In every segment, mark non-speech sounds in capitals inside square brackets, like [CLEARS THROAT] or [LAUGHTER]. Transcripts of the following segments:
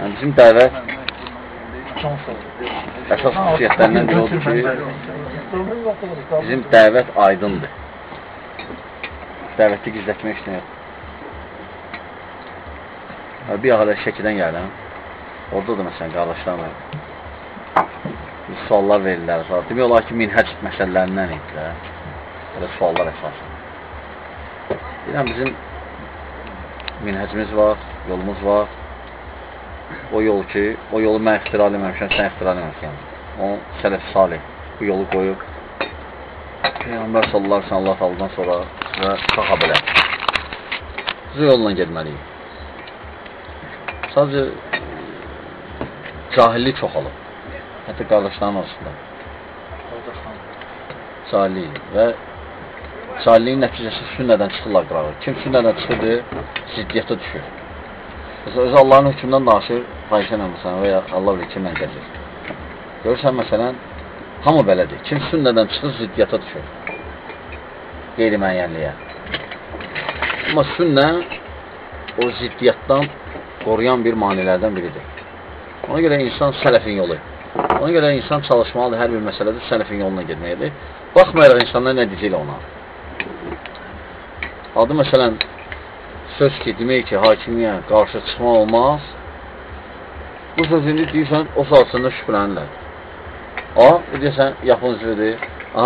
Bizim dəvət əsas xüsusiyyətlərindən biri odur ki, bizim dəvət aydındır. Dəvəti gizlətmək işlə yox. Bir ağada şəkidən gələm. Orada da məsələn qardaşlarla suallar verirlər. Demək olar ki, minhəc məsələlərindən idilər. Belə suallar əsasən. Deyirəm, bizim minhəcimiz var, yolumuz var. O yol ki, o yolu mən ixtira eləməmişəm, sən ixtira eləməmişəm. O sələf salih bu yolu qoyub. Peyğəmbər sallallahu aleyhi Allah aldan sonra sizə taxa belə. Siz yolla gedməliyik. Sadəcə cahillik çoxalıb. Hətta qardaşların arasında. Cahillik və cahilliyin nəticəsi sünnədən çıxırlar qırağı. Kim sünnədən çıxırdı, ziddiyyətə düşür. Mesela öz Allahın hökmündən danışır, fahişə məsələn və ya Allah bilir kimlə gəzir. Görürsən məsələn, hamı belədir. Kim sünnədən çıxır, ziddiyyata düşür. Qeyri-müəyyənliyə. Amma sünnə o ziddiyyatdan qoruyan bir manilərdən biridir. Ona görə insan sələfin yolu. Ona görə insan çalışmalıdır hər bir məsələdə sələfin yoluna getməkdir. Baxmayaraq insanlar nə deyəcəklə ona. Adı məsələn, söz ki, demək ki, hakimiyə qarşı çıxma olmaz. Bu sözünü deyirsən, o salsında şübhələnirlər. A, deyirsən, yapın üzvüdür. A,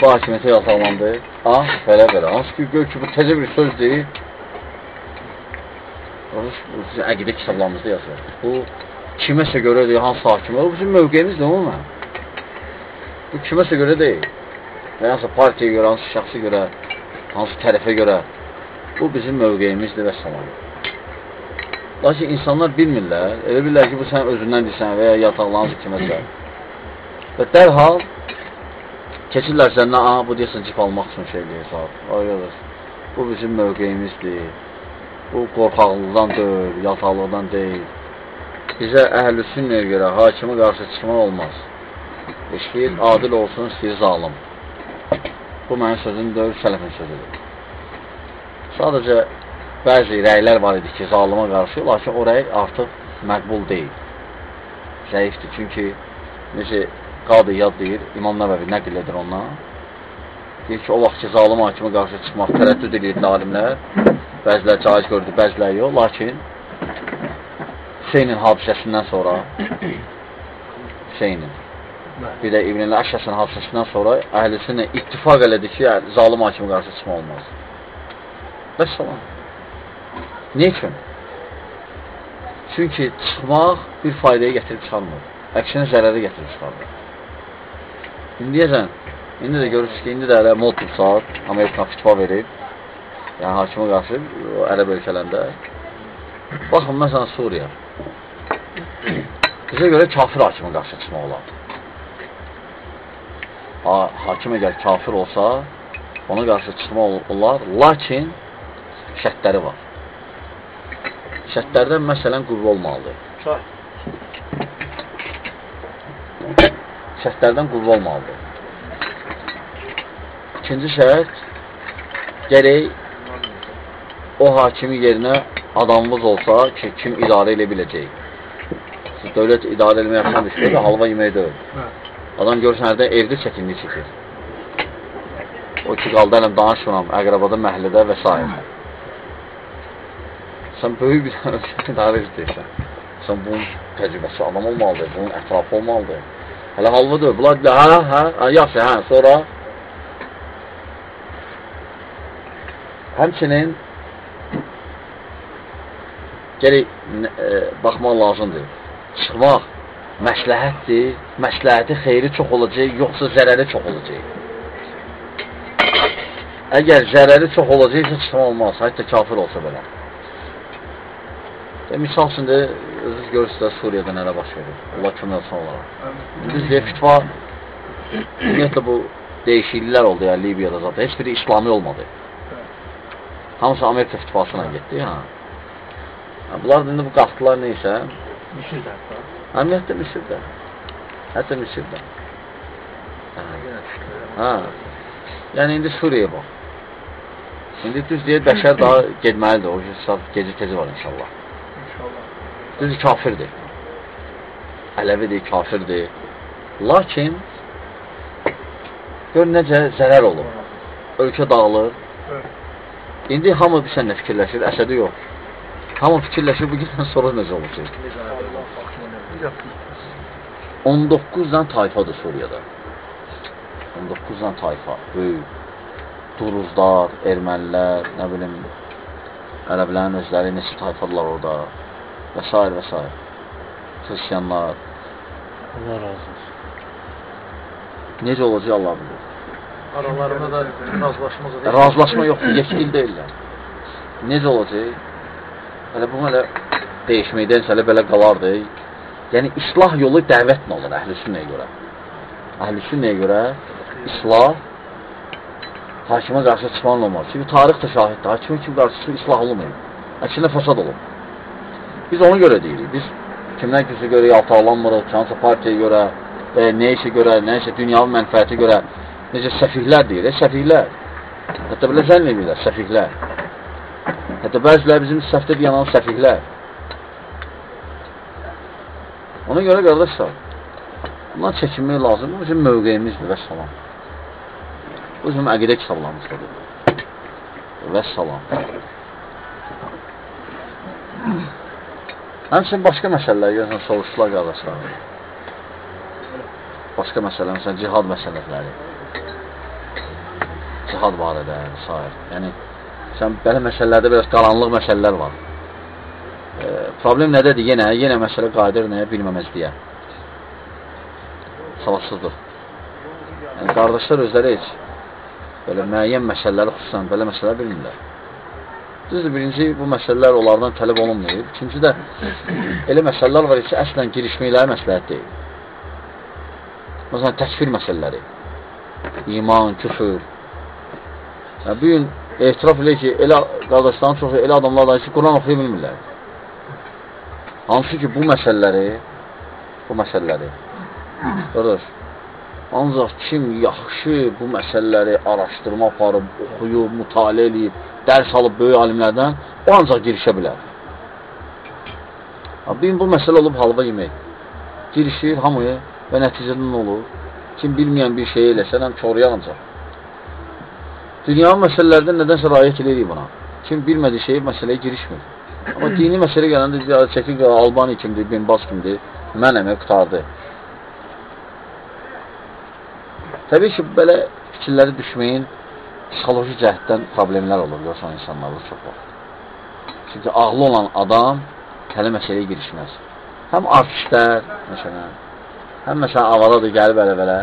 bu hakimiyyətə yasaqlandı. A, belə belə. Hansı ki, gör ki, bu təzə bir sözdür. Sizin əqidə kitablarımızda yazılır. Bu, kiməsə görədir, hansı hakimə. O bizim mövqeyimizdir, umumən. Bu kiməsə görə deyil. Və hansı partiyaya görə, hansı şəxsi görə, hansı tərəfə görə. Bu bizim mövqeyimizdir və salam. Lakin insanlar bilmirlər, elə bilirlər ki, bu sən özündən deyirsən və ya yataqlanır kiməsə. Və dərhal keçirlər səndən, aha, bu deyəsən cip almaq üçün şey deyir, ayılır. Bu bizim mövqeyimizdir. Bu qorxaqlıqdan deyil, yataqlıqdan deyil. Bizə əhl-i sünnəyə görə hakimi qarşı çıxmaq olmaz. İstəyir adil olsun, istəyir zalim. Bu mənim sözüm deyil, sələfin sözüdür. Sadəcə bəzi rəylər var idi ki, zalıma qarşı, lakin o rəy artıq məqbul deyil. Zəifdir, çünki necə qadı yad deyir, İmam Nəvəvi nəql edir ondan. Deyir ki, o vaxt ki, zalim hakimə qarşı çıxmaq tərəddüd edirdi alimlər, bəzilər caiz gördü, bəzilər yox, lakin Hüseynin hadisəsindən sonra [COUGHS] Hüseynin bir də İbn-i Əşəsin hadisəsindən sonra əhlüsünlə ittifaq elədi ki, zalim hakimə qarşı çıxma olmaz. Və salam. Ne üçün? Çünki çıxmaq bir faydaya gətirib çıxarmır. Əksinə zərəri gətirib çıxarmır. İndi deyəsən, indi də görürsünüz ki, indi də elə mod saat Amerika fitva verib, yəni hakimə qarşı ərəb ölkələrində. Baxın, məsələn, Suriya. Bizə görə kafir hakimə qarşı çıxmaq olar. Ha, hakim əgər kafir olsa, ona qarşı çıxmaq olar, lakin şərtləri var. Şərtlərdən məsələn qüvvə olmalıdır. Şərtlərdən qüvvə olmalıdır. İkinci şərt, gərək o hakimi yerinə adamımız olsa ki, kim idarə elə biləcək. Siz dövlət idarə eləmək yaxşan düşür, [CLEARS THROAT] halva yemək deyil. Adam görürsən, hərdən evdə çəkinlik çəkir. O ki, qaldı ələm danışmıram, əqrabada, məhəllədə və s. Sən böyük bir ölkəni idarə edirsən. Sən bunun təcrübəsi adam olmalıdır, bunun ətrafı olmalıdır. Hələ halvadır, bunlar deyilər, hə, hə, hə, yaxşı, hə, sonra həmçinin gələk e, baxmaq lazımdır. Çıxmaq məsləhətdir, məsləhəti xeyri çox olacaq, yoxsa zərəri çox olacaq. Əgər zərəri çox olacaqsa çıxmaq olmaz, hətta kafir olsa belə. E, misal üçün də, özünüz görürsünüz Suriyada nələ baş verir. Allah kömək olsun olaraq. Biz deyə fitva, ümumiyyətlə bu dəyişikliklər oldu ya Libiyada zaten. Heç biri İslami olmadı. Hamısı Amerika fitvasına getdi. Ha. Bunlar indi bu qalxdılar neysə. Misirdə. Ümumiyyətlə Misirdə. Hətta Misirdə. Ha. Yəni indi Suriyaya bax. İndi düz deyir, bəşər daha getməlidir. O saat gecə tezi var inşallah. Düzdür, kafirdir. Ələvidir, kafirdir. Lakin gör necə zərər olur. Ölkə dağılır. İndi hamı bir sənlə fikirləşir, əsədi yox. Hamı fikirləşir, bu gündən sonra necə olacaq? 19 dan tayfadır Suriyada. 19 dan tayfa, böyük. Duruzlar, ermənilər, nə bilim, ərəblərin özləri neçə tayfadılar orada və s. və s. Xristiyanlar. Allah razı olsun. Necə olacaq Allah bilir. Aralarında da razılaşmaz olur. Razılaşma yoxdur, yetkili deyirlər. Necə olacaq? Hələ bu hələ dəyişməkdən hələ belə qalardı. Yəni, islah yolu dəvətlə olur əhl-i sünnəyə görə. Əhl-i sünnəyə görə islah hakimə qarşı çıxmanla olmaz. Çünki tarix də şahiddir. Hakimin kim qarşısı islah olmayıb. Əksinə fəsad olub. Biz ona görə deyirik. Biz kimdən kimsə görə yaltaqlanmırıq, hansı partiyaya görə, ya nə işə görə, nə işə dünyavi mənfəəti görə necə səfihlər deyir, e, səfihlər. Hətta belə zənn edirlər, səfihlər. Hətta bəziləri bizim səhvdə yanan səfihlər. Ona görə qardaşlar, bundan çəkinmək lazım. Bu bizim mövqeyimizdir və salam. Bu bizim əqidə kitablarımızdadır. Və salam. Həmçinin başqa məsələlər görürsən, soruşdular qardaşlar. Başqa məsələ, məsələn, cihad məsələləri. Cihad barədə, s. Yəni, sən belə məsələlərdə biraz qaranlıq məsələlər var. E, problem nədədir? Yenə, yenə məsələ qayıdır nəyə bilməməzliyə. Savadsızdır. Yəni, qardaşlar özləri heç belə müəyyən məsələləri xüsusən belə məsələlər bilmirlər. Düzdür, birinci, bu məsələlər onlardan tələb olunmayıb. İkinci də, elə məsələlər var ki, əslən girişməkləri məsləhət deyil. Məsələn, təkfir məsələləri, iman, küfür. Yəni, bu gün etiraf elə ki, elə qardaşların çoxu elə adamlar var ki, Quran oxuya bilmirlər. Hansı ki, bu məsələləri, bu məsələləri, qardaş, ancaq kim yaxşı bu məsələləri araşdırma aparıb, oxuyub, mütaliə eləyib, dərs alıb böyük alimlərdən, o ancaq girişə bilər. Bu gün bu məsələ olub halva yemək. Girişir hamıya və nəticədə nə olur? Kim bilməyən bir şey eləsə, həm çoruya ancaq. Dünyanın məsələlərdə nədənsə rayət eləyirik buna. Kim bilmədiyi şeyi məsələyə girişmir. Amma dini məsələ gələndə çəkir, Albani kimdir, Bin Bas kimdir, mənəmə qutardı. Təbii ki, belə fikirləri düşməyin, psixoloji cəhətdən problemlər olur, görsən insanlarda çox var. Çünki ağlı olan adam hələ məsələyə girişməz. Həm artistlər, məsələn, həm məsələn, avaradır, gəlib ələ-bələ,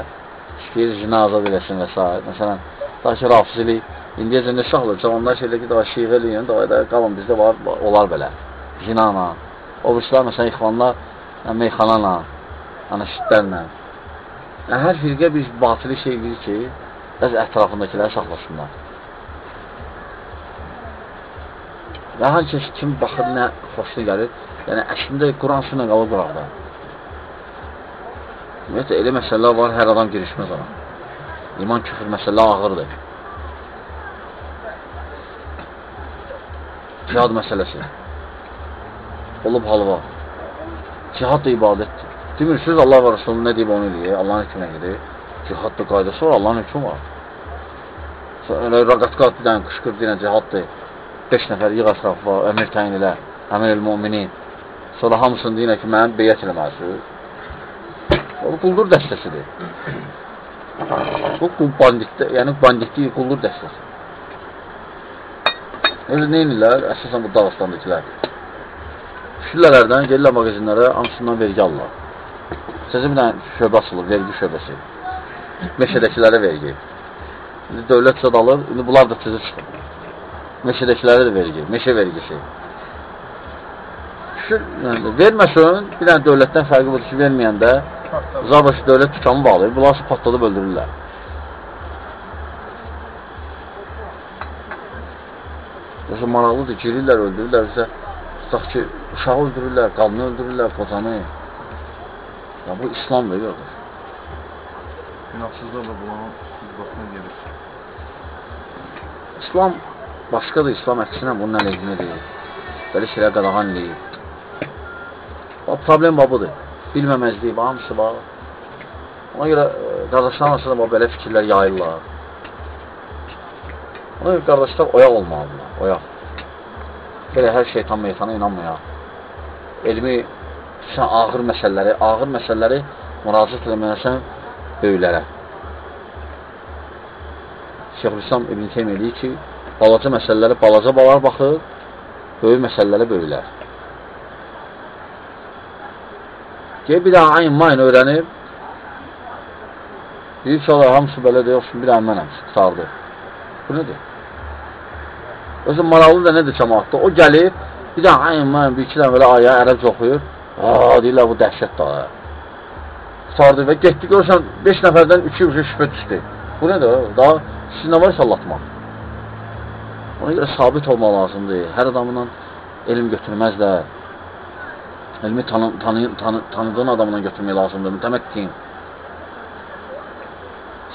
istəyir zina azad eləsin və s. Məsələn, daha ki, rafizlik, indiyəcə nə şahlı, cavanlar şeylə ki, daha şiğə eləyin, daha da qalın, bizdə var, olar belə, zinana. O birisilər, məsələn, ixvanlar, meyxanana, anışitlərlə. Yəni, hər firqə bir batili şey bilir ki, bəzi ətrafındakiləri saxlasınlar. Və hər kəs kim baxır, nə xoşuna gəlir, yəni əslində Quran sünə qalır quraqda. Ümumiyyətlə, elə məsələlər var, hər adam girişməz ona. İman küfür məsələ ağırdır. Cihad məsələsi. Olub halva. Cihad da ibadətdir. Demirsiniz Allah və Rasulun nə deyib onu eləyir, Allahın hükmünə gedir. Cihad da qaydası var, Allahın hükmü var. Bir dənə qışqır, deyən cihaddır. 5 nəfər yığ ətrafa, əmir təyin elə, əmir el-müminin. Sonra hamısını deyinə ki, mənim beyyət eləməlisiniz. O quldur dəstəsidir. Bu banditdə, yəni banditlik quldur dəstəsi. Elə neynirlər? Əsasən bu Dağıstandakilər. Şillələrdən gelirlər mağazinlərə, hamısından vergi alırlar. Sizə bir dənə şöbə açılır, vergi şöbəsi. Meşədəkilərə vergi. İndi dövlət zad alır, indi bunlar da tezə çıxır. Meşədəkilərə də vergi, meşə vergisi. Şu, yəni, verməsən, bir dənə dövlətdən fərqi budur ki, verməyəndə Zabaşı dövlət tutamı bağlayır, bunlar patladıb öldürürlər. Yoxsa maraqlıdır, girirlər, öldürürlər, bizə tutaq ki, uşağı öldürürlər, qadını öldürürlər, qocanı. Ya bu İslamdır, yoxdur. Günahsızlarla bulanın baxına gelir. İslam başqadır, İslam əksinə bunun əleyhinə deyil. Belə şeylər qadağan eləyib. Bax, problem bax budur. Bilməməzlik, bax, hamısı var. Ona görə e, qardaşlar arasında bax, belə fikirlər yayırlar. Ona görə qardaşlar oyaq olmalıdırlar, oyaq. Belə hər şeytan meytana inanmayaq. Elmi, sən ağır məsələləri, ağır məsələləri müraciət eləməyəsən böyüklərə. Şeyxülislam İbn Teymiyyə deyir ki, balaca məsələləri balaca balar baxır, böyük məsələləri böyüklər. Gəl bir daha ayn mayn öyrənib, deyir ki, Allah hamısı belə deyir, olsun, bir daha mənəm, tutardı. Bu nədir? Özü maraqlı da nədir cəmaatda? O gəlib, bir daha ayn mayn, bir iki dənə belə aya ərəbcə oxuyur, aa, deyirlər, bu dəhşət daha. Tutardı və getdi, görürsən, 5 nəfərdən 2 üçü şübhə düşdü. Bu nədir? Daha siz nə var sallatmaq? Ona görə sabit olmaq lazımdır. Hər adamla elm götürməzlər. Elmi tanı, tanı, tanı, tanıdığın adamla götürmək lazımdır. Mütəməkkin.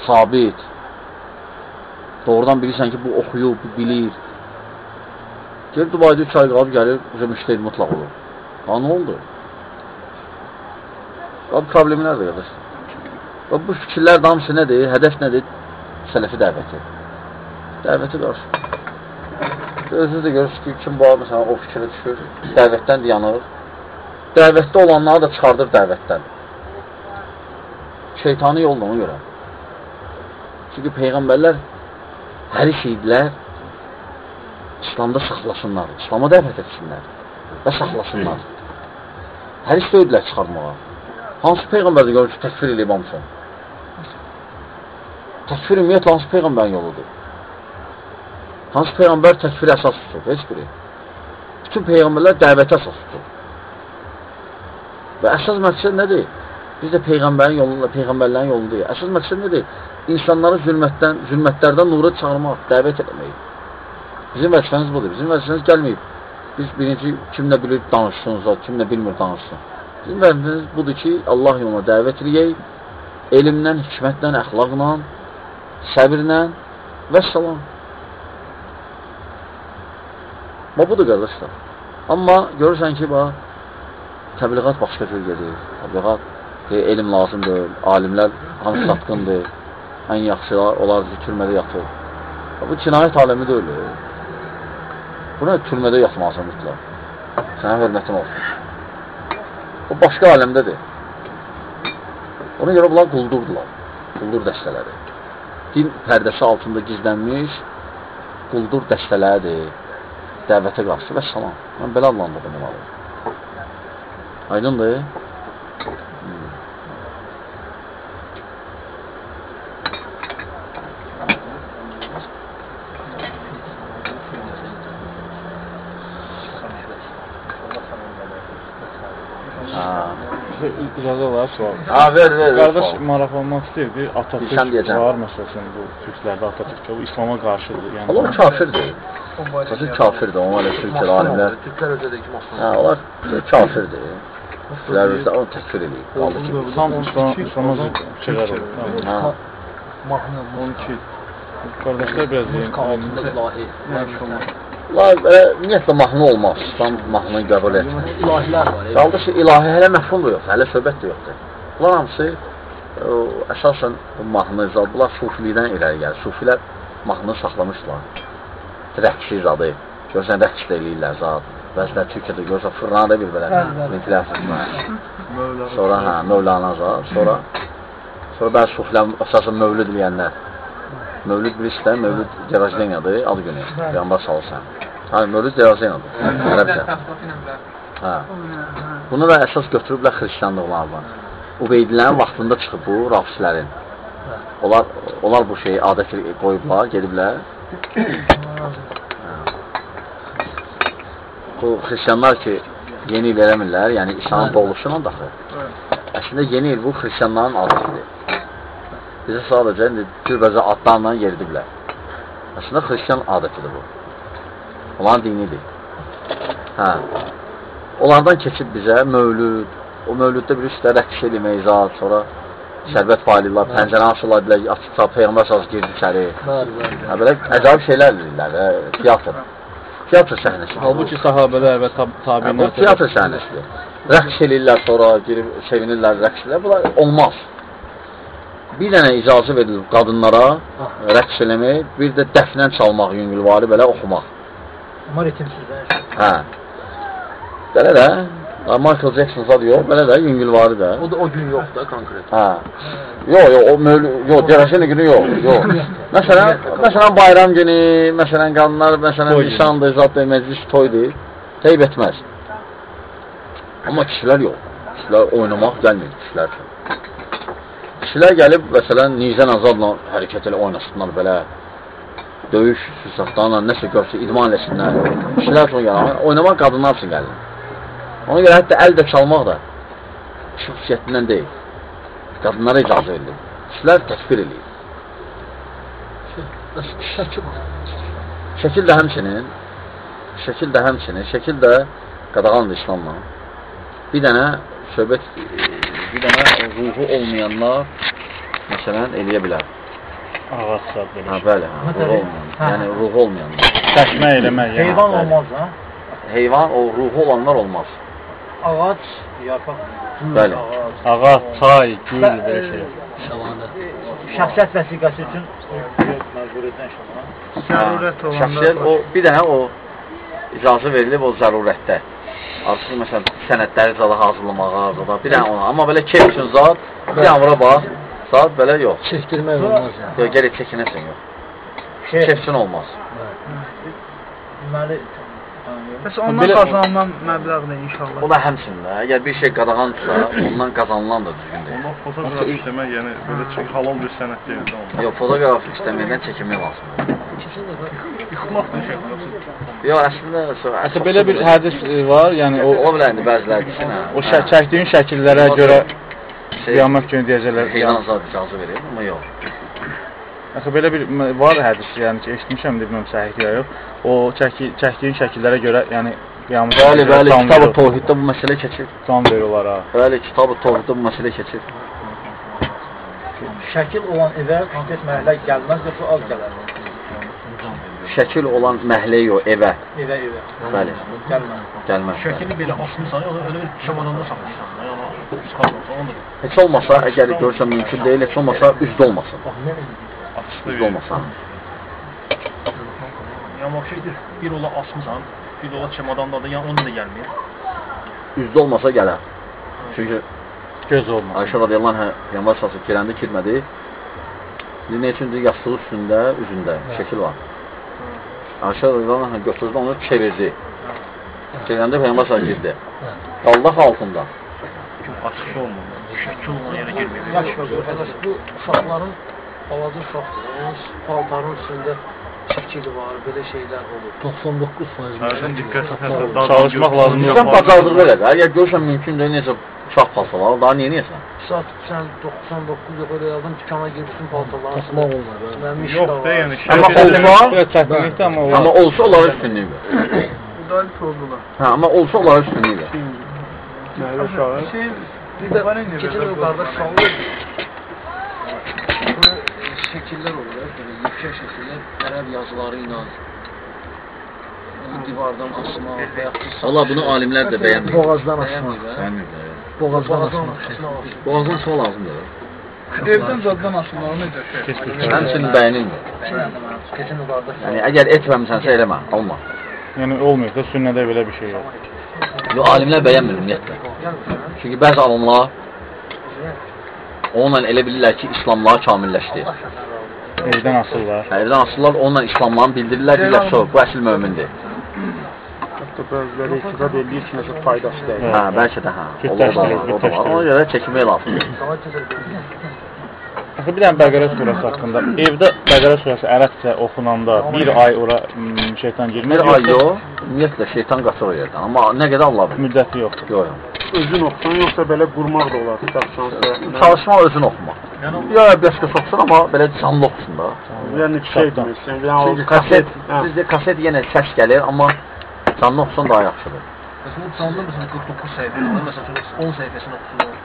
Sabit. Doğrudan bilirsən ki, bu oxuyub, bu bilir. Gel Dubayda 3 ay qalıb gəlir, bizə müştəhid mutlaq olur. Ha, nə oldu? Abi problemi nədir qardaş? Və bu fikirlər damısı nədir? Hədəf nədir? Sələfi dəvəti. Dəvəti qarşı. Özünüz də görürsünüz ki, kim var, məsələn, o fikrə düşür, dəvətdən dayanır. Dəvətdə olanları da çıxardır dəvətdən. Şeytani yolla ona görə. Çünki Peyğəmbərlər həris idilər, İslamda saxlasınlar, İslama dəvət etsinlər və saxlasınlar. Həris döydülər çıxarmağa. Hansı Peyğəmbərdə görür ki, təkfir eləyib hamısın? Təkfir ümumiyyətlə hansı Peyğəmbərin yoludur? Hansı Peyğəmbər təkfir əsas tutur? Heç biri. Bütün Peyğəmbərlər dəvətə əsas tutur. Və əsas məqsəd nədir? Biz də Peyğəmbərin yolunda, Peyğəmbərlərin yolundayıq. Əsas məqsəd nədir? İnsanları zülmətdən, zülmətlərdən nura çağırmaq, dəvət etmək. Bizim vəzifəmiz budur. Bizim vəzifəmiz gəlməyib. Biz birinci kim nə bilir danışsın, kim nə bilmir danışsın. Bizim vəzifəmiz budur ki, Allah yoluna dəvət edək, elmlə, hikmətlə, əxlaqla, səbirlə və salam. Və budur qardaşlar. Amma görürsən ki, bax, təbliğat başqa cür gedir. Təbliğat e, elm lazımdır, alimlər hamısı satqındır, ən yaxşılar, onlar türmədə yatır. Bu cinayət aləmi də öyle. Buna türmədə yatmalısan mütləq. Sənə hörmətin olsun. O başqa aləmdədir. Ona görə bunlar quldurdular. Quldur dəstələri. Din pərdəsi altında gizlənmiş quldur dəstələridir dəvətə qarşı və salam. Mən belə adlandırdım onları. Aydındır? İcazə olar sual. Ha, ver, ver, ver. Qardaş sual. maraqlanmaq istəyir. Bir Atatürk var məsələn bu türklərdə Atatürk o İslama qarşıdır. Yəni Allah kafirdir. Çocuk kafirdir. Onlar da Türklər, alimlər. Türklər özədəki mahnı. Ha, onlar kafirdir. Sizlər özdə onu təkfir edib. Qaldı ki. tam İslam İslama şeylər olur. Tamam. Ha. Mahnı. 12 Qardaşlar biraz ilahi. Maşallah. Onlar belə ümumiyyətlə mahnı olmaz. İslam mahnını qəbul etmir. İlahilər var. Qaldı ki, ilahi hələ məfhum da yoxdur, hələ söhbət də yoxdur. Bunlar hamısı o, əsasən bu mahnı zad, bunlar sufilikdən irəli gəlir. Sufilər mahnını saxlamışlar. Rəqsi zadı. Görsən rəqs də eləyirlər zad. Bəzilər Türkiyədə görsən fırlanada bir belə ventilasiya. Sonra hə, Mövlana zad. Sonra sonra bəzi sufilər əsasən mövlüd deyənlər. Mövlüd bilirsən, mövlüd Derajdenyadır, adı günü. Peyğəmbər salsan. Hə, mövlüd Derajdenyadır. Ərəbcə. Hə. Bunu da əsas götürüblər xristianlıqlarla. Ubeydilərin vaxtında çıxıb bu rafislərin. Onlar onlar bu şeyi adət qoyublar, gediblər. Bu xristianlar ki, yeni il eləmirlər, yəni İsa'nın doğuluşu ilə daxı. Əslində yeni il bu xristianların adətidir. Bizə sadəcə indi cürbəcə adlarla yeridiblər. Əslində xristian adətidir bu. Onların dinidir. Hə. Onlardan keçib bizə mövlüd, o mövlüddə bir üstə rəqs eləmək zat, sonra şərbət paylayırlar, pəncərə açırlar, belə açıqsa Peyğəmbər saz girdi içəri. Hə, belə əcayib şeylər edirlər, hə, teatr. Teatr səhnəsi. Halbuki sahabələr və tab Hə, bu tabinlər teatr səhnəsidir. Rəqs eləyirlər sonra, girib sevinirlər, rəqs eləyirlər. Bunlar olmaz. Bir dənə icazə verilir qadınlara rəqs eləmək, bir də dəfnən çalmaq yüngülvari belə oxumaq. Amma ritimsizlər. Hə. Belə də, ha, Michael Jackson zad yox, belə də yüngülvari də. O da o gün yox da konkret. Hə. Yox, yox, o möl yox, Cərəşən günü yox, yox. Məsələn, məsələn bayram günü, məsələn qanlar, məsələn nişandır, zaddır, məclis toydur. Teyb etməz. Amma kişilər yox. Kişilər oynamaq gəlmir kişilər üçün. Kişilər gəlib, məsələn, Nizən Azadla hərəkət elə oynasınlar belə. Döyüş, sursatlarla nəsə görsə idman eləsinlər. Kişilər üçün gəlir. Oynamaq qadınlar üçün gəlir. Ona görə hətta əl də çalmaq da kişi xüsusiyyətindən deyil. Qadınlara icazə verilir. Kişilər təkbir. Şəkil. Şəkil də həmçinin, şəkil də həmçinin, şəkil də qadağandır İslamla. Bir dənə söhbət, bir dənə ruhu olmayanlar məsələn eləyə bilər. ağac sad Ha, belə. bəli, ha, Məsələn, ruhu olmayan. hə. Yəni ruhu olmayanlar. Çəkmə eləmək yəni. Heyvan bəli. olmaz ha. Heyvan, o ruhu olanlar olmaz. Ağac, yarpaq. Bəli. Ağac, çay, gül belə şey. Şəxsiyyət vəsiqəsi üçün məcburiyyətdən şalan. Zərurət olanda Şəxsiyyət o bir dənə o icazə verilib o zərurətdə. Artıq məsələn sənədləri zada hazırlamağa, zada bir dənə ona. Amma belə keyf üçün zat, bir dənə vura bax, zat belə yox. Çəkdirmək olmaz yəni. Yox, gəlib çəkinəsən yox. Şey, Keyf üçün olmaz. deməli Bəs ondan Belə- qazanılan məbləğ nə inşallah? O da həmçində, əgər bir şey qadağansa, ondan qazanılan da düzgün deyil. Amma fotoqraf işləmək, yəni belə çox halal bir sənət deyil də. Yox, fotoqrafik istəməkdən çəkinmək lazımdır. Yıxmaq da şey Yox, əslində Əsə belə bir hədis e, var, yəni o o ola bilər indi bəziləri desin, hə. o şə çəkdiyin şəkillərə görə qiyamət günü deyəcəklər. heyvan zad icazə verir, amma yox. Əsə belə bir var hədis, yəni ki, eşitmişəm bilmirəm səhih ya yox. O çəki çəkdiyin şəkillərə görə, yəni qiyamət Bəli, bəli, kitab-ı Tohiddə bu məsələ keçir. can verirlər ha. Bəli, kitab-ı Tohiddə bu məsələ keçir. şəkil olan evə konkret məhəllə gəlməz, yoxsa az gələr. Şəkil olan məhlə yox, evə. Evə, evə. Bəli, Gəlməz. gəlməz. Şəkili belə asmısan, yoxsa elə bir şamananda saxlayırsan. Yəni çıxarmırsan, onu da. Heç olmasa, əgər görsən mümkün deyil, heç olmasa üstdə olmasın. Atışlı Üstdə olmasın. Yəni o şeydir, bir ola asmısan, bir ola çemadanda da, yəni onu da gəlmir. Üstdə olmasa gələr. Çünki Göz olmaz. Ayşə radiyallahu anh Peyğəmbər sallallahu girəndə girmədi. İndi nə üçündür? Yastığı üstündə, üzündə şəkil var. Ayşə radiyallahu anh götürdü, onu çevirdi. Çevirəndə Peyğəmbər sallallahu girdi. Allah altında. Açıqlı olmur. Şəkil olan yerə girmir. Bu uşaqların balaca uşaqdır. Paltarın üstündə şəkili var, belə şeylər olur. 99% Hərdən diqqət Çalışmaq lazımdır. Sən bacardığı elə də. Əgər görsən mümkün deyil, necə uşaq paltalar, daha niyə niyəsən? Saat sən 99 yox elə yazdım dükana girmişsin paltarların Taxmaq olmaz. Mənim iş Yox da, yəni Amma şəkil olsa, Biraz çətinlikdir amma o. amma olsa onlara üstünlük ver. Müdahil oldular. Hə, amma olsa onlara üstünlük ver. Məhəllə uşağı. Şey, Bir də keçən qardaş şanlı bu şəkillər olur, belə yüksək şəkillər, ərəb yazıları ilə onu divardan asma və yaxud da Allah bunu alimlər də bəyənmir. boğazdan asma. Bəyənmir. Boğazdan asma. Boğazdan sol lazımdır. Evdən zaddan asmalar necə şey? Həmçinin bəyənilmir. Keçən il qardaş Yəni əgər etməmisənsə eləmə, olma. Yəni olmuyor da sünnədə belə bir şey yox. Yo, alimlər bəyənmir ümumiyyətlə. Çünki bəzi alimlər onunla elə bilirlər ki, İslamları kamilləşdi. Evdən asırlar. Evdən asırlar, onunla İslamlarını bildirirlər, deyirlər, so, bu əsl mömindir. Hətta bəziləri etiqad edir ki, nəsə faydası deyil. Hə, bəlkə də hə. O da var, o da var. Ona görə çəkinmək lazımdır. Axı bir dənə Bəqərə surəsi haqqında. Evdə Bəqərə surəsi ərəbcə oxunanda bir ay ora şeytan girmir. Bir ay yox, ümumiyyətlə şeytan qaçır o yerdən. Amma nə qədər Allah bilir. Müddəti yoxdur. Yox, yox. Özün oxusan, yoxsa belə qurmaq da olar, kitabçansa. Çalışma özün oxumaq. Ya başqa oxusun, amma belə canlı oxusun da. Yəni şey demirsən, yəni o kaset, bizdə kaset yenə səs gəlir, amma canlı oxusun daha yaxşıdır. Məsələn, canlı məsələn 49 səhifə olur, məsələn 10 səhifəsini oxusun.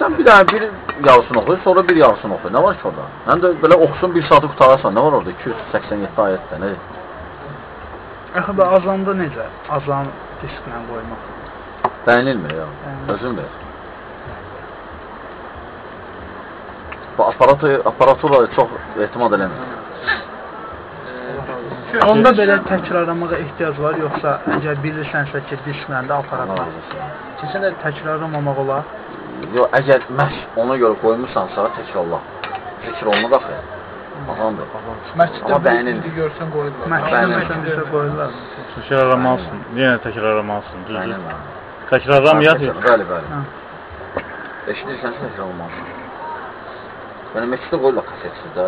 Sən bir dənə bir yarısını oxuyur, sonra bir yarısını oxuyur. Nə var ki orada? Həm də belə oxusun bir saatı qutararsan. Nə var orada? 287 ayətdə. Nə? Axı azanda necə? Azan disklə qoymaq. Bəyənilmir ya. Özülmür. Bu aparatı, aparatura çox etimad eləmir. Onda belə təkrarlamağa ehtiyac var, yoxsa əgər bilirsənsə ki, disklə də aparat var. Keçən də təkrarlamamaq olar. Yox, əgər məhz ona görə qoymusansa, təkrarla. Zikr olunur axı. Azandır. Məsciddə indi görsən qoyurlar. Məsələn bizə qoyurlar. Təkrarlamalısın. Yenə təkrarlamalısın. Düzdür. Bəyənilmir. Təkrarlamayaq. Bəli, bəli. Hə. Eşidirsənsə təkrarlamalısın. Yəni məktubu qoyurlar kasetsizdə.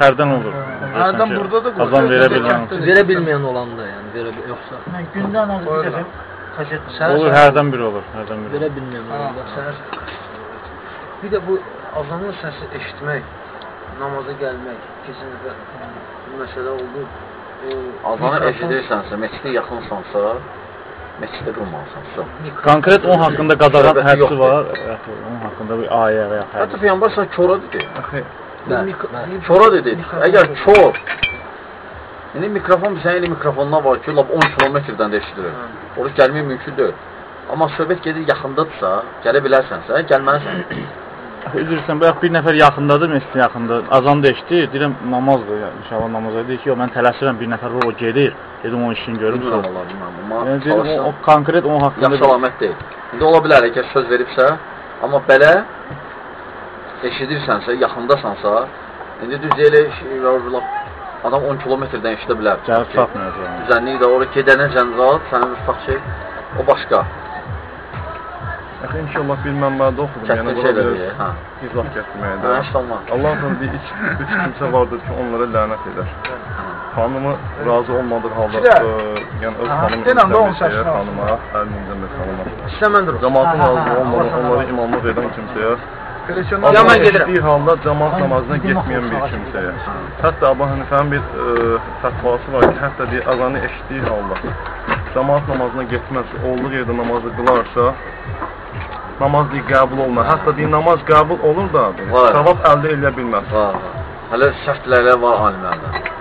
Hərdən olur. Hərdən burada da qoyurlar. Azam verə bilməm. Verə bilməyən olanda, yəni verə bil- yoxsa Mən gündən az bir dəfə kaset sən Olur, hərdən bir olur. Hərdən bir. verə olur. bilməyən Ha, olanda. sən bir də bu azanın səsi eşitmək, namaza gəlmək, keçən dəfə bu məsələ oldu. O Azanı mikrofon- eşidirsənsə, məscidə yaxınsansa, məscidə qılmalısan. Çox. mikrofon- Konkret onun haqqında qadağan yoxdur. var. Onun haqqında bir ayə və ya Hətta hədis. Peyğəmbər sən kora dedi. Kora dedi. Əgər kor İndi mikrofon bizə elə mikrofonlar var ki, lap 10 kilometrdən də eşidilir. Orada gəlmək mümkün deyil. Amma söhbət gedir yaxındadırsa, gələ bilərsənsə, gəlməlisən. [CLEARS THROAT] Üzrsən, bayaq bir nəfər yaxındadır, məscidin yaxında. Azan da eşitdi. Deyirəm namazdır. Yəni, inşallah namaza deyir ki, yox mən tələsirəm, bir nəfər var, o gedir. Dedim onun işini görüm. Yəni dedim o, o konkret onun haqqında yaxşı əlamət deyil. İndi ola bilər əgər söz veribsə, amma belə eşidirsənsə, yaxındasansa, indi düz elə adam 10 kilometrdən eşidə bilər. gəlib çatmayacaq. Düzənlik də oraya gedənə cəzat, sənin tutaq ki, o başqa. Axı inşallah bir mənbədə oxudum. Yəni bura hə. izah gətirməyə də. heç olmaz. Allahın bir üç, üç kimsə vardır ki, onlara lənət edər. Hanımı razı olmadığı halda, ə, yəni öz Aha, hanımı denən də onun istəmir səsini hanıma, əlində bir hanıma. İstəməndir. Cəmaatın razı olmadığı, ha, onları imamlıq edən kimsəyə, Yaman Allahın gedirəm. eşitdiyi halda cəmaat namazına getməyən bir kimsəyə. Hətta Əbu Hənifənin bir ə, fətvası var ki, hətta deyir, azanı eşitdiyi halda cəmaat namazına getməz, olduğu yerdə namazı qılarsa, namaz deyir, qəbul olmaz. Hətta deyir, namaz qəbul olur da, savab əldə edə bilməz. Hələ şərtləri var alimlərdə.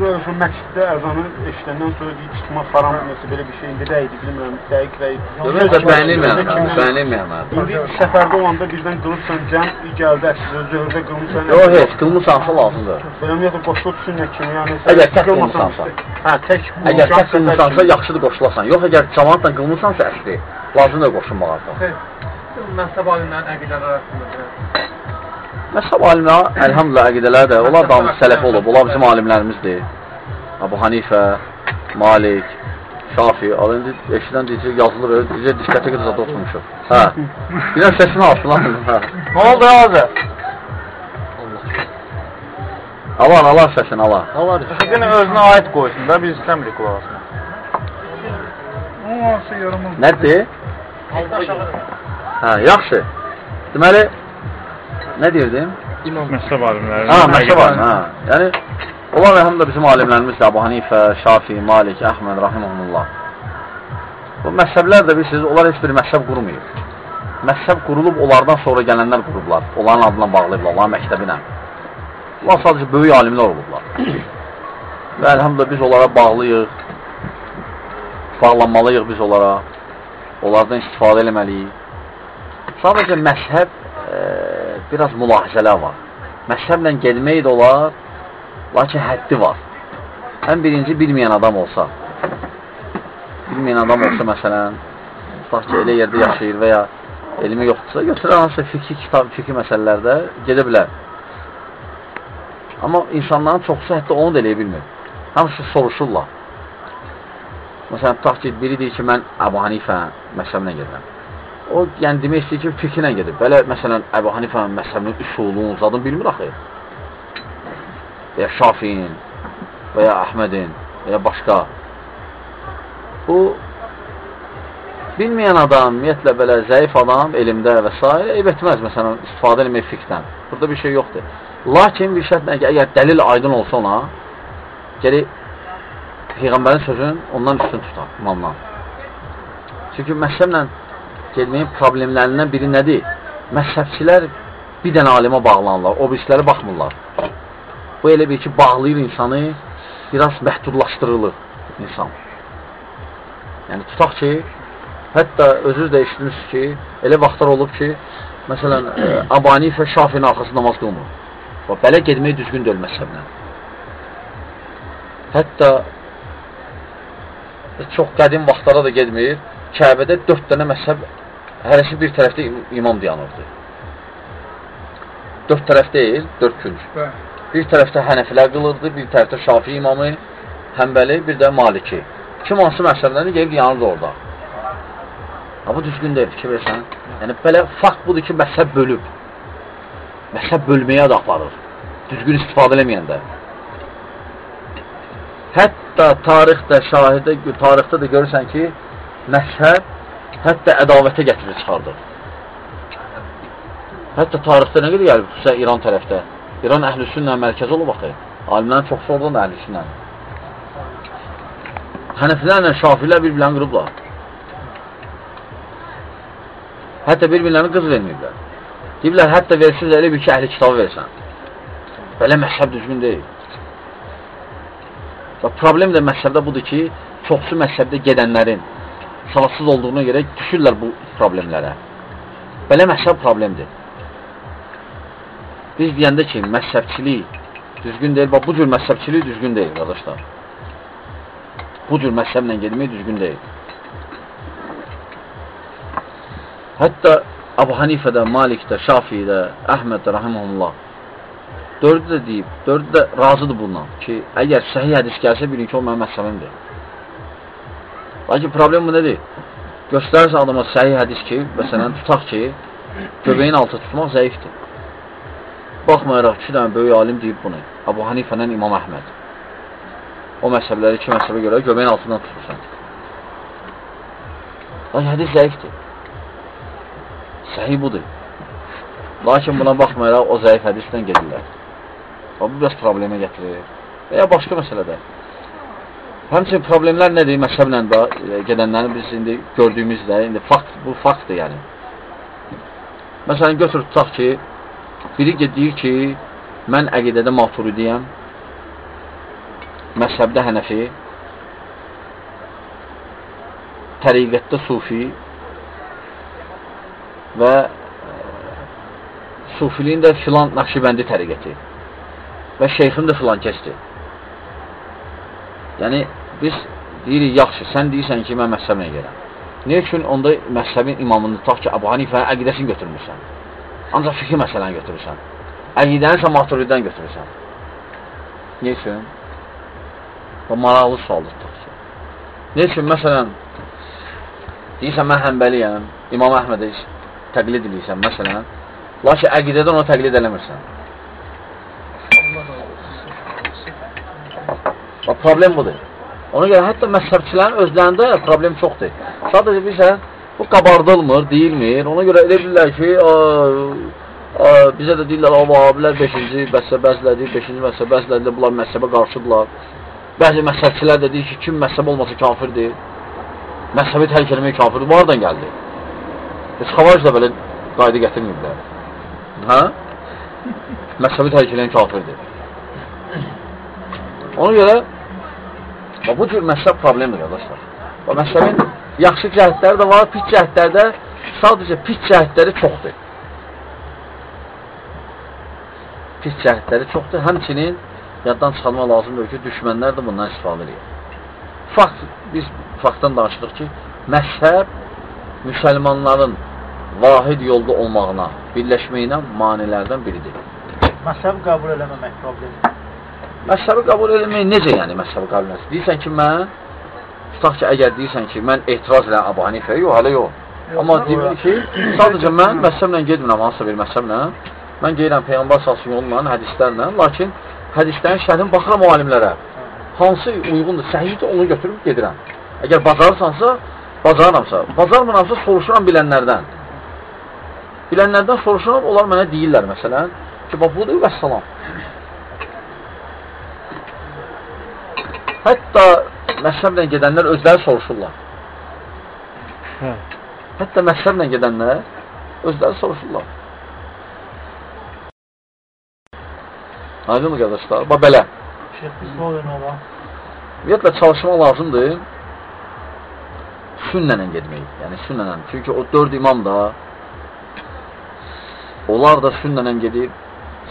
Görürsən məsciddə əzanı eşidəndən sonra deyir çıxmaq haram nəsə belə bir şey indi də idi, bilmirəm, dəqiq rəy. Demək də bəyənilməyən, bəyənilməyən. İndi səfərdə olanda birdən qılırsan cəm, iyi gəldi əslində zöhrdə qılmısan. Yox, heç, qılmısansa lazımdır. Belə ümumiyyətlə qoşulub sünnət kimi, yəni Əgər tək qılmısansa. Hə, tək Əgər tək qılmısansa, yaxşıdır qoşulasan. Yox, əgər cəmaatla qılmısansa, əsli, lazımdır qoşulmağa. Mənsəb alimlərin əqidələri arasında. Məsəl alimlər, əlhamdülillah əqidələr də, onlar da sələfi olub, onlar bizim alimlərimizdir. Abu Hanifə, Malik, Şafi, al indi eşidən deyəcək, yazılır, deyəcək, diskətə qədər zada oturmuşuq. Hə, bir dənə səsini alsın lan. Nə oldu hazır? Alan, alan səsini, alan. Alar. Yenə özünə aid qoysun da biz istəmirik qulaq yorumu? Nədir? Hə, yaxşı. Deməli, nə deyirdim? İmam. Məsəb alimləri. Ha, məşə var. Ha. Yəni onlar həm də bizim alimlərimizdir. Abu Hanifə, Şafi, Malik, Əhməd rahimehullah. Bu məzhəblər də bilirsiniz, onlar heç bir məzhəb qurmayıb. Məzhəb qurulub onlardan sonra gələnlər qurublar. Onların adına bağlayıblar, onların məktəbi ilə. Onlar sadəcə böyük alimlər olublar. Və əlhamdülillah biz onlara bağlıyıq. Bağlanmalıyıq biz onlara. Onlardan istifadə eləməliyik. Sadəcə məzhəb e, biraz mülahizələr var. Məzhəblə gedmək də olar, lakin həddi var. Ən birinci bilməyən adam olsa, bilməyən adam olsa məsələn, tutaq ki, elə yerdə yaşayır və ya elmi yoxdursa, götürər hansısa fikri kitab, fikri məsələlərdə gedə bilər. Amma insanların çoxusu hətta onu da eləyə bilmir. Hamısı soruşurlar. Məsələn, tutaq ki, biri deyir ki, mən Əbu Hanifə məzhəblə gedirəm. O, yəni demək istəyir ki, fikrinə gedir. Belə, məsələn, Əbu Hanifənin məzhəbinin üsulunu, zadını bilmir axı. Və ya Şafiin, və ya Əhmədin, və ya başqa. Bu, bilməyən adam, ümumiyyətlə belə zəif adam, elmdə və s. eyb etməz, məsələn, istifadə eləmək fikdən. Burada bir şey yoxdur. Lakin bir şərtlə ki, əgər dəlil aydın olsa ona, gəli Peyğəmbərin sözün ondan üstün tutar, imamdan. Çünki məhzəblə getməyin problemlərindən biri nədir? Məzhəbçilər bir dənə alimə bağlanırlar, o birisiləri baxmırlar. Bu elə bir ki, bağlayır insanı biraz məhdudlaşdırılır insan. Yəni, tutaq ki, hətta özünüz də eşitmişsiniz ki, elə vaxtlar olub ki, məsələn, e, Abani və Şafinin arxası namaz qılmır. Belə gedmək düzgün deyil məsəblə. Hətta e, çox qədim vaxtlara da gedmir, Kəbədə dörd dənə məzhəb hərəsi bir tərəfdə imam dayanırdı. Dörd tərəf deyil, dörd künc. Bir tərəfdə Hənəfilər qılırdı, bir tərəfdə Şafi imamı, Həmbəli, bir də Maliki. Kim hansı məsələləri gelib yanırdı orada. Ha, bu düzgün deyil, fikir versən. Yəni, belə fakt budur ki, məzhəb bölüb. Məzhəb bölməyə də aparır. Düzgün istifadə eləməyəndə. Hətta tarixdə, şahidə, tarixdə də görürsən ki, məzhəb hətta ədavətə gətirir, çıxardır. Hətta tarixdə nə qədər gəlib, xüsusə İran tərəfdə. İran əhlüsünlə mərkəz olub baxı. Alimlərin çoxsu oradan da əhlüsünlə. Hənəfilərlə şafilər bir-birlərini qırıblar. Hətta bir-birlərini qız verməyiblər. Deyiblər, hətta versiniz elə bir ki, əhli kitabı versən. Belə məhzəb düzgün deyil. Və problem də məhzəbdə budur ki, çoxsu məhzəbdə gedənlərin savadsız olduğuna görə düşürlər bu problemlərə. Belə məhzəb problemdir. Biz deyəndə ki, məhzəbçilik düzgün deyil, bax, bu cür məhzəbçilik düzgün deyil, qardaşlar. Bu cür məhzəblə gedmək düzgün deyil. Hətta Abu Hanifədə, Malikdə, Şafiidə, Əhməddə, rahiməhullah dördü də deyib, dördü də razıdır bundan ki, əgər səhih hədis gəlsə, bilin ki, o mənim məhzəbimdir. Lakin problem bu nədir? Göstərirsə adama səhih hədis ki, məsələn, tutaq ki, göbeyin altı tutmaq zəifdir. Baxmayaraq, iki dənə böyük alim deyib bunu. Abu Hanifədən İmam Əhməd. O məsələləri iki məsələ görə göbeyin altından tutursan. Lakin hədis zəifdir. Səhih budur. Lakin buna baxmayaraq, o zəif hədisdən gedirlər. O, bu biraz problemə gətirir. Və ya başqa məsələdə. Həmçin problemlər nədir? E, gedənlərin biz indi gördüyümüzdə, indi fakt, bu faktdır yəni. Məsələn, götür tutaq ki, biri deyir ki, mən əqidədə maturidiyəm, məzhəbdə hənəfi, təriqətdə sufi və e, sufiliyin də filan naxşibəndi təriqəti və şeyxim də filan kəsdir. Yəni, biz deyirik, yaxşı, sən deyirsən ki, mən məhzəblə gələm. Nə üçün onda məhzəbin imamını tutaq ki, Əbu Hanifənin əqidəsini götürmürsən? Ancaq fikir məsələni götürürsən. Əqidəni sən maturidən götürürsən. Nə üçün? Bu maraqlı sualdır tutaq ki. Nə üçün, məsələn, deyirsən, mən həmbəliyəm, İmam Əhmədə təqlid edirsən, məsələn, lakin əqidədən onu təqlid eləmirsən. Bax, problem budur. Ona görə hətta məzhəbçilərin özlərində problem çoxdur. Sadəcə bizə bu qabardılmır, deyilmir. Ona görə elə bilirlər ki, a, a, bizə də deyirlər, o vahabilər 5-ci məzhəbəzlədir, 5-ci məzhəbəzlədir, bunlar məzhəbə qarşıdırlar. Bəzi məzhəbçilər də deyir ki, kim məzhəb olmasa kafirdir. Məzhəbi tərk eləmək kafirdir. Bu haradan gəldi? Heç xavaric də belə qayda gətirməyiblər. Hə? Məzhəbi tərk eləyən kafirdir. Ona görə Və bu cür məzhəb problemdir, qardaşlar. Və məzhəbin yaxşı cəhətləri də var, pis cəhətlərdə sadəcə pis cəhətləri çoxdur. Pis cəhətləri çoxdur. Həmçinin yaddan çıxarmaq lazımdır ki, düşmənlər də bundan istifadə edir. Fakt, biz faktdan danışdıq ki, məzhəb müsəlmanların vahid yolda olmağına, birləşməyinə manilərdən biridir. Məzhəb qəbul eləməmək problemi. Məzhəbi qəbul edilmək necə yəni məzhəbi qəbul edilməsi? Deyirsən ki, mən tutaq ki, əgər deyirsən ki, mən etiraz edən Abu Hanifə, yox, hələ yox. Amma deyir ki, sadəcə mən məzhəblə getmirəm hansısa bir məzhəblə. Mən gəlirəm Peyğəmbər salsın yolla, hədislərlə, lakin hədislərin şərhini baxıram o alimlərə. Hansı uyğundur, səhiyyidir, onu götürüb gedirəm. Əgər bacarırsansa, bacarıramsa, bacarmıramsa soruşuram bilənlərdən. Bilənlərdən soruşuram, onlar mənə deyirlər məsələn ki, bax budur və salam. Hətta məzhəblə gedənlər özləri soruşurlar. Hə. Hətta məzhəblə gedənlər özləri soruşurlar. Aydın mı qardaşlar? Bax belə. Ümumiyyətlə çalışmaq lazımdır sünnənə getmək. Yəni sünnənə. Çünki o 4 imam da onlar da sünnənə gedib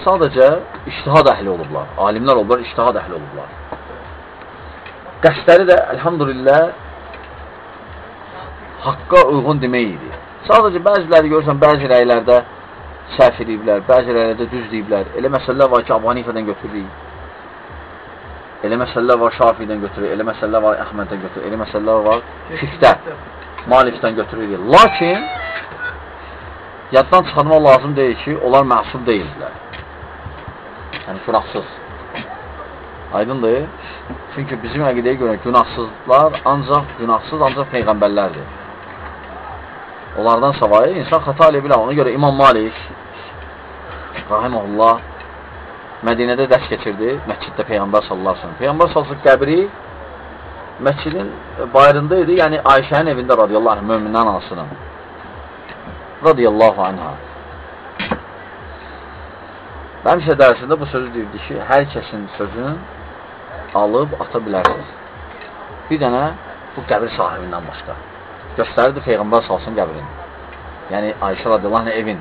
sadəcə iştihad əhli olublar. Alimlər olublar, iştihad əhli olublar. Qəsdləri də əlhamdülillah haqqa uyğun demək idi. Sadəcə bəziləri görürsən, bəzi rəylərdə səhv ediblər, bəzi rəylərdə düz deyiblər. Elə məsələlər var ki, Abu Hanifədən götürürük. Elə məsələlər var Şafidən götürür, elə məsələlər var Əhməddən götürür, elə məsələlər var Fiqdə, Malikdən götürür. Lakin yaddan çıxarmaq lazım deyil ki, onlar məsum deyildilər. Yəni günahsız. Aydındır? Çünki bizim əqidəyə görə günahsızlar ancaq günahsız ancaq peyğəmbərlərdir. Onlardan savayı insan xəta elə bilər. Ona görə İmam Malik rahiməhullah Mədinədə dərs keçirdi, məsciddə Peyğəmbər sallallahu əleyhi və səlləm. Peyğəmbər sallallahu qəbri məscidin bayırında idi, yəni Ayşənin evində radiyallahu anh, mömindən anasının. Radiyallahu anha. Həmişə dərsində bu sözü deyirdi ki, hər kəsin sözünü alıb ata bilərsiniz. Bir dənə bu qəbir sahibindən başqa. Göstərirdi Peyğəmbər salsın qəbrin. Yəni Ayşə radiyallahu evin.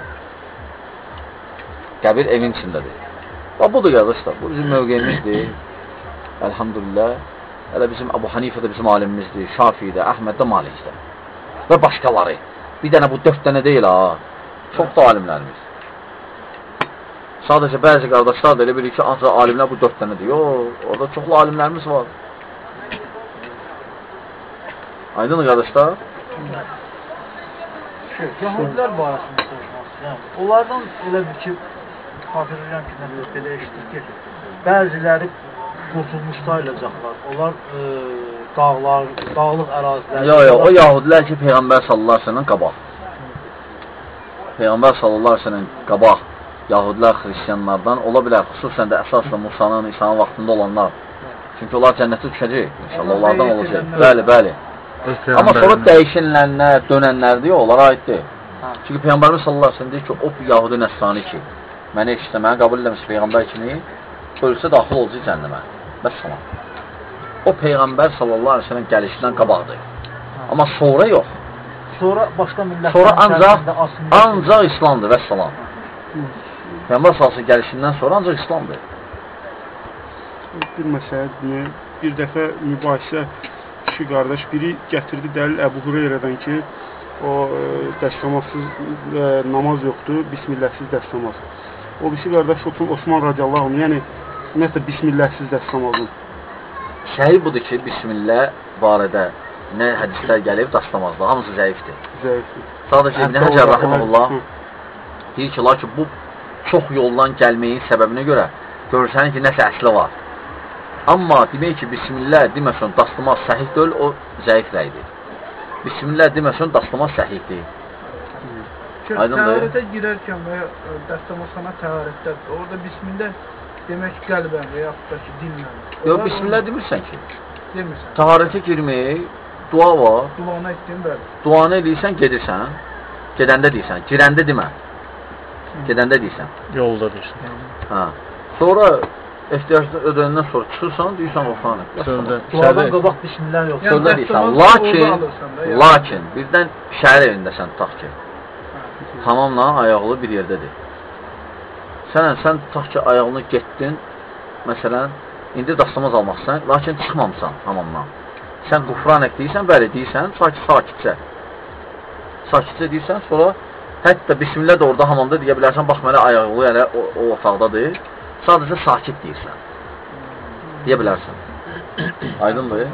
Qəbir evin içindədir. Və budur qardaşlar, bu bizim mövqeyimizdir. Elhamdülillah. Elə bizim Abu Hanifə də bizim alimimizdir, Şafi də, Əhməd də, Malik də. Və başqaları. Bir dənə bu dörd dənə deyil ha. Çox da alimlərimiz. Sadəcə bəzi qardaşlar da elə bilir ki, ancaq alimlər bu dörd dənədir. Yox, orada çoxlu alimlərimiz var. Aydın qardaşlar? Yahudilər barəsində soruşmaq. Onlardan elə bir ki, xatırlayıram ki, nəsə belə eşitdik ki, bəziləri qurtulmuş sayılacaqlar. Onlar e, dağlar, dağlıq ərazilər. Yox, yox, o yahudilər ki, Peyğəmbər sallallahu əleyhi və səlləm qabaq. Peyğəmbər sallallahu əleyhi və səlləm qabaq yahudilər xristianlardan ola bilər, xüsusən də əsasla Musanın, İsa'nın vaxtında olanlar. Çünki onlar cənnətə düşəcək. İnşallah onlardan olacaq. Bəli, bəli. Amma sonra dəyişənlər, dönənlərdir, onlara aiddir. Çünki Peyğəmbərimiz sallallahu əleyhi və səlləm deyir ki, o Yahudi nəsrani ki, məni eşitsə, məni qəbul eləmiş Peyğəmbər kimi, ölsə daxil olacaq cənnəmə. Bəs salam. O Peyğəmbər sallallahu əleyhi və səlləm gəlişindən qabaqdır. Amma sonra yox. Sonra başqa millətlər Sonra ancaq ancaq İslamdır və salam. Peyğəmbər sallallahu gəlişindən sonra ancaq İslamdır. bir məsələ deyim. Bir dəfə mübahisə kişi qardaş biri gətirdi dəlil Əbu Hüreyrədən ki, o e, dəstəmazsız e, namaz yoxdur, bismillahsız dəstəmaz. O birisi qardaş Osman, Osman radiyallahu anh, yəni ümumiyyətlə bismillahsız dəstəmazın. Səhih budur ki, bismillah barədə nə hədislər gəlib dastamazda, hamısı zəifdir. Zəifdir. Sadəcə İbn Hətta Həcər Hı. deyir ki, lakin bu çox yoldan gəlməyin səbəbinə görə görürsən ki, nəsə əsli var. Amma demək ki, bismillah deməsən dastamaz səhih deyil, o zəif rəydir. Bismillah deməsən dastamaz səhihdir. Təharətə girərkən və ya e, dəstəmazxana təharətdə orada bismillah demək qəlbən və yaxud da ki dillə. Yox, bismillah demirsən ki. demirsən. Taharətə girmək, dua var. Duana etdin bəli. Duanı eləyirsən, gedirsən. Gedəndə deyirsən, girəndə demə. Gedəndə deyirsən. Yolda deyirsən. Hə. Sonra ehtiyacını ödəyəndən sonra çıxırsan, deyirsən Oxanı. Sözdə. Duadan qabaq bismillah yox. Sözdə deyirsən. Lakin, lakin birdən şəhər evindəsən tutaq ki. Hamamla ayaqlı bir yerdədir. Sənən sən tutaq ki, ayağını getdin, məsələn, indi dastamaz almaqsan, lakin çıxmamısan hamamdan. Sən qufranək deyirsən, bəli deyirsən, sakit sakitcə. Sakitcə deyirsən, sonra hətta bismillah da orada hamamda deyə bilərsən, bax mənə ayaqlı elə o, o otaqdadır. Sadəcə sakit deyirsən. Deyə bilərsən. Aydındır?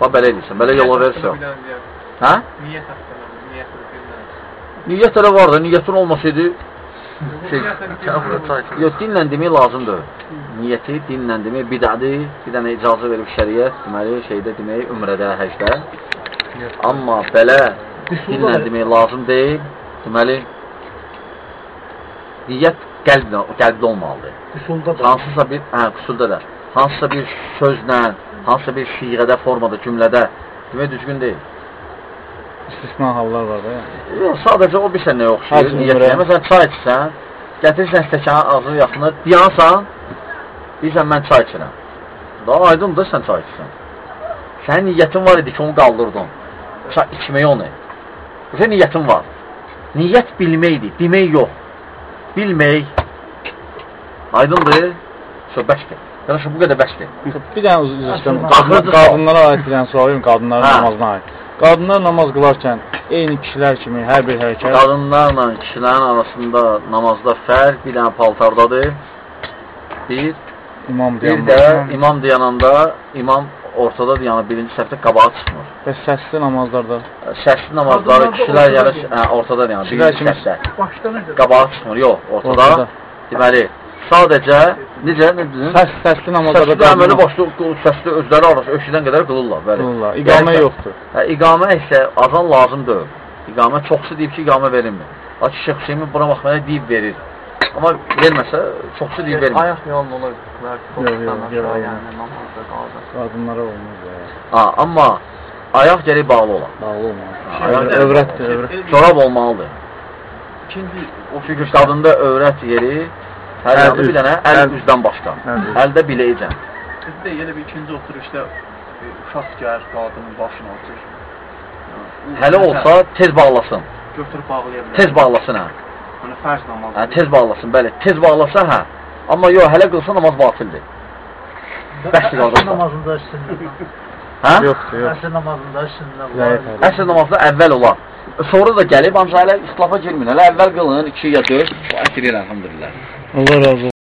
Bax belə edirsən, belə yola verirsən. Hə? Niyyət niyyət elə var da, niyyətin olmasaydı şey, yox, dinlə demək lazımdır. Niyyəti dinlə demək bidədir, bir dənə icazə verib şəriət, deməli, şeydə demək, ümrədə, həcdə. Amma belə dinlə demək lazım deyil. Deməli, niyyət qəlblə, qəlbdə olmalıdır. Qüsulda da. Hansısa bir, hə, qüsulda da, hansısa bir sözlə, hansısa bir siğədə, formada, cümlədə demək düzgün deyil. İstisna hallar var da. yəni. Yox, sadəcə o bir sənə oxşayır. Niyyətlə. Məsələn, çay içsən, gətirirsən stəkanı ağzının yaxına, dayansan, deyirsən mən çay içirəm. Daha aydındır sən çay içsən. Sənin niyyətin var idi ki, onu qaldırdın. Uşaq içmək onu. Uşaq niyyətin var. Niyyət bilməkdir, demək yox. Bilmək. Aydındır? Söhbətdir. Qardaşım, bu qədər bəsdir. Bir dənə üzr istəyirəm. Qadınlara aid bir dənə sual verim, qadınların namazına aid. Qadınlar namaz qılarkən eyni kişilər kimi hər bir hərəkət Qadınlarla kişilərin arasında namazda fərq bir dənə paltardadır. Bir, imam bir deyəndə. də imam dayananda imam ortada dayanır, birinci səhvdə qabağa çıxmır. Və səsli namazlarda Səsli namazları Qadınlarda kişilər ortada yəni yox. hə, ortada dayanır, Kişilər birinci səhvdə. Necə? Qabağa çıxmır, yox, ortada. ortada. Deməli, sadəcə necə, dedin? Səs səsli namazlarda Səsli əməli başlı səsli özləri arası öşüdən qədər qılırlar, bəli. qılırlar. İqamə Yəni, yoxdur. Hə, iqamə isə azan lazım deyil. İqamə çoxsu deyib ki, iqamə verilmir. Lakin Şeyx Hüseymin buna baxmayaraq deyib verir. Amma verməsə çoxsu deyib vermir. Ayaq yolun olur. Yox, yox, yox, yəni namazda qaldı. Qadınlara olmaz ya. Ha, amma ayaq gərək bağlı ola. Bağlı Övrət- Övrətdir, övrət. Corab olmalıdır. İkinci o Çünki qadında övrət yeri hər yanı bir dənə əl üzdən başqa. Əldə biləyəcən. bizdə elə bir ikinci oturuşda e, uşaq gəlir qadının başına otur. Hələ olsa tez bağlasın. götürüb bağlaya bilər. Tez bağlasın hə. Hani fərz namazı. Hə, tez bağlasın, bəli. Tez bağlasa hə. Amma yox, hələ qılsa namaz batildir. Bəsdir Əsr qardaşlar. namazında sünnət. Hə? Yoxdur, yox. Əsr namazında hələ. Əsr namazda əvvəl olar. Sonra da gəlib, ancaq hələ islafa girmir. Hələ əvvəl qılın, 2 ya 4. Bu əsr elhamdülillah. Allah razı olsun.